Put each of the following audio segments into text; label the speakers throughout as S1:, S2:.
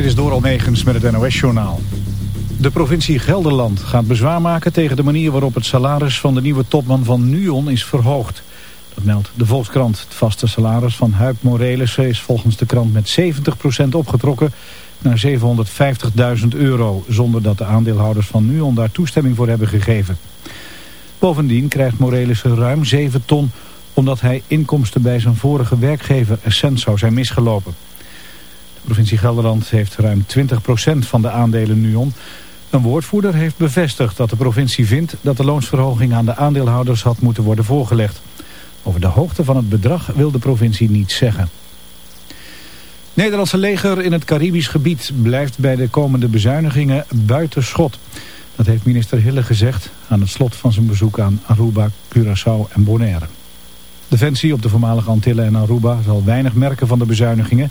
S1: Dit is door Almegens met het NOS-journaal. De provincie Gelderland gaat bezwaar maken tegen de manier waarop het salaris van de nieuwe topman van NUON is verhoogd. Dat meldt de Volkskrant. Het vaste salaris van Huip Morelissen is volgens de krant met 70% opgetrokken naar 750.000 euro, zonder dat de aandeelhouders van NUON daar toestemming voor hebben gegeven. Bovendien krijgt Morelissen ruim 7 ton omdat hij inkomsten bij zijn vorige werkgever Essent zou zijn misgelopen. Provincie Gelderland heeft ruim 20% van de aandelen NUON. Een woordvoerder heeft bevestigd dat de provincie vindt dat de loonsverhoging aan de aandeelhouders had moeten worden voorgelegd. Over de hoogte van het bedrag wil de provincie niets zeggen. Nederlandse leger in het Caribisch gebied blijft bij de komende bezuinigingen buiten schot. Dat heeft minister Hille gezegd aan het slot van zijn bezoek aan Aruba, Curaçao en Bonaire. Defensie op de voormalige Antillen en Aruba zal weinig merken van de bezuinigingen.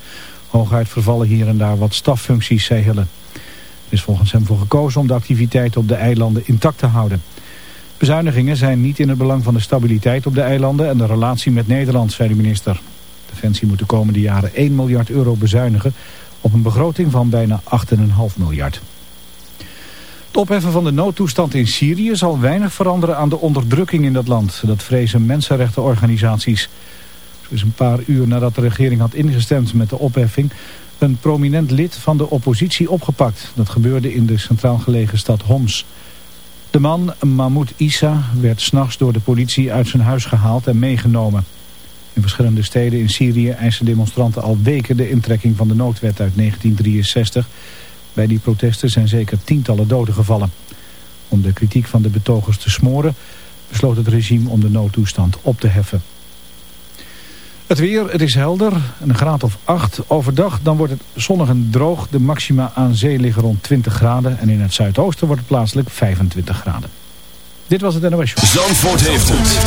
S1: Hooguit vervallen hier en daar wat staffuncties, zei Hille. Er is volgens hem voor gekozen om de activiteiten op de eilanden intact te houden. Bezuinigingen zijn niet in het belang van de stabiliteit op de eilanden en de relatie met Nederland, zei de minister. Defensie moet de komende jaren 1 miljard euro bezuinigen op een begroting van bijna 8,5 miljard. Het opheffen van de noodtoestand in Syrië zal weinig veranderen aan de onderdrukking in dat land. Dat vrezen mensenrechtenorganisaties. Is een paar uur nadat de regering had ingestemd met de opheffing... een prominent lid van de oppositie opgepakt. Dat gebeurde in de centraal gelegen stad Homs. De man, Mahmoud Issa, werd s'nachts door de politie uit zijn huis gehaald en meegenomen. In verschillende steden in Syrië eisen demonstranten al weken de intrekking van de noodwet uit 1963... Bij die protesten zijn zeker tientallen doden gevallen. Om de kritiek van de betogers te smoren besloot het regime om de noodtoestand op te heffen. Het weer, het is helder, een graad of 8. Overdag dan wordt het zonnig en droog. De maxima aan zee liggen rond 20 graden. En in het zuidoosten wordt het plaatselijk 25 graden. Dit was het NOS Show.
S2: Zandvoort heeft het.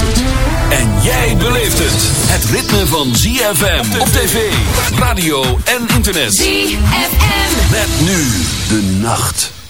S2: En jij beleeft het. Het ritme van ZFM op tv, radio en internet.
S3: ZFM.
S2: Met nu de nacht.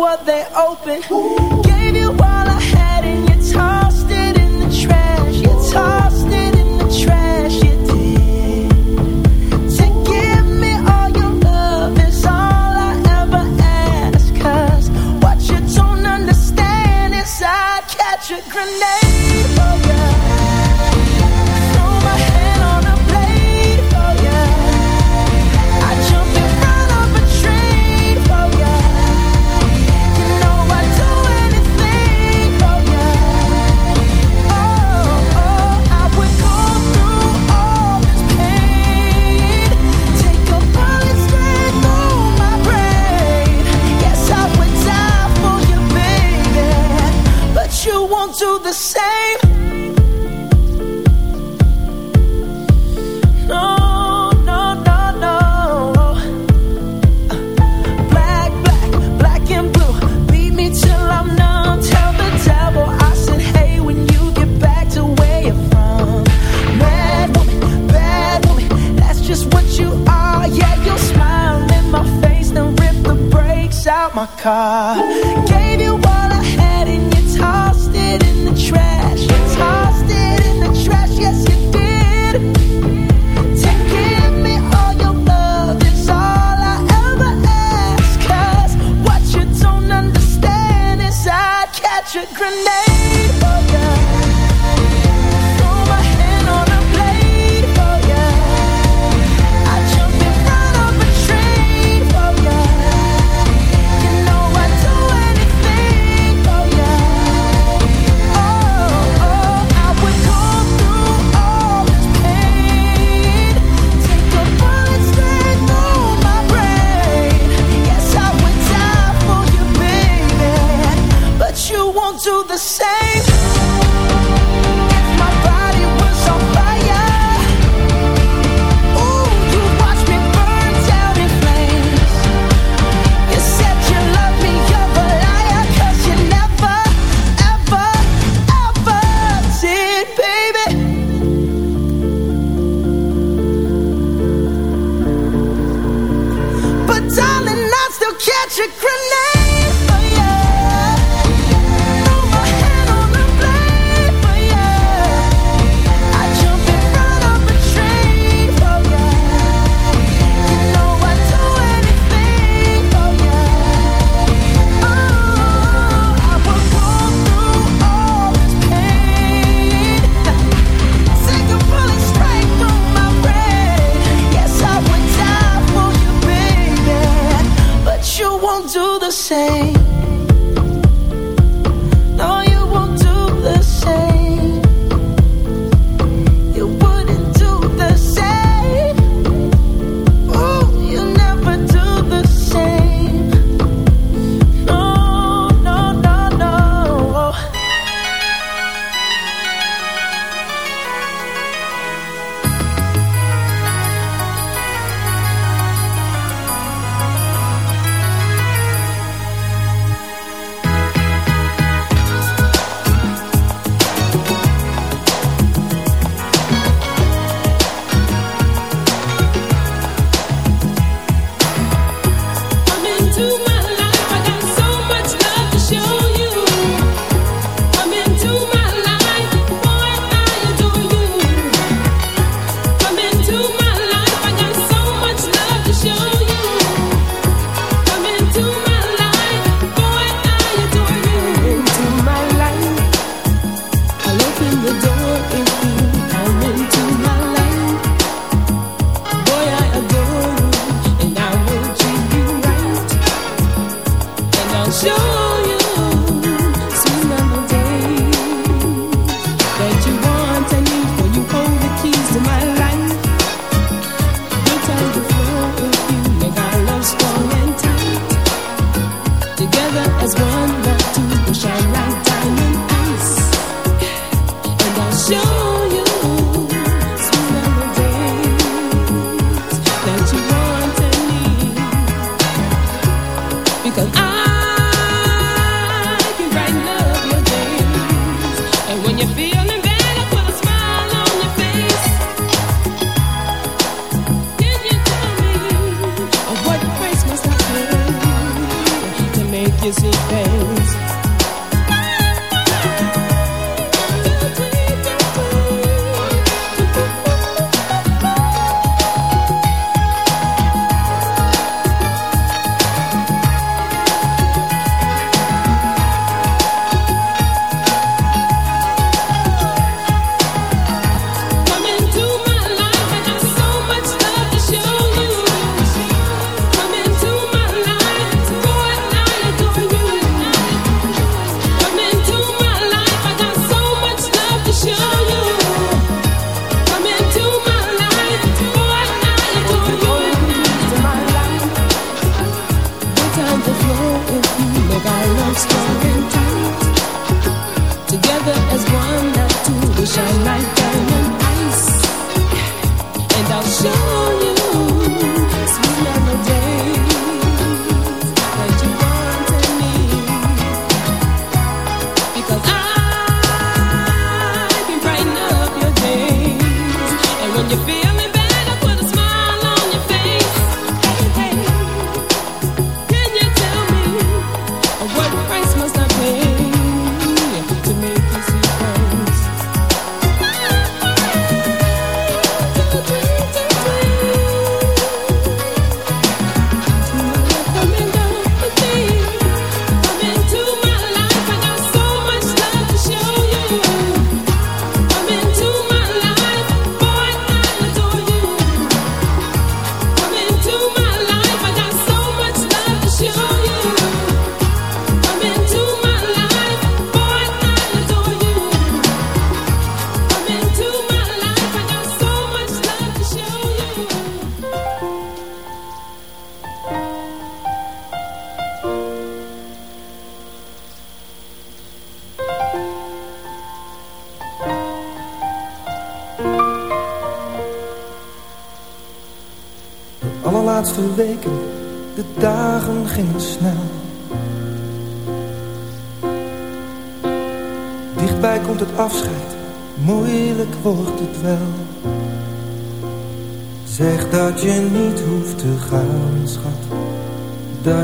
S3: Grenade for ya. Throw my hand on a blade.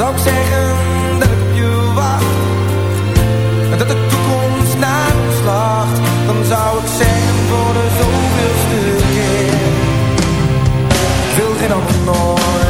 S4: zou ik zeggen dat ik op je wacht. Dat de toekomst naar ons lacht Dan zou ik zeggen voor de zoveelste keer wil geen ander nooit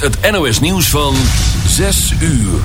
S5: Het NOS nieuws van 6 uur.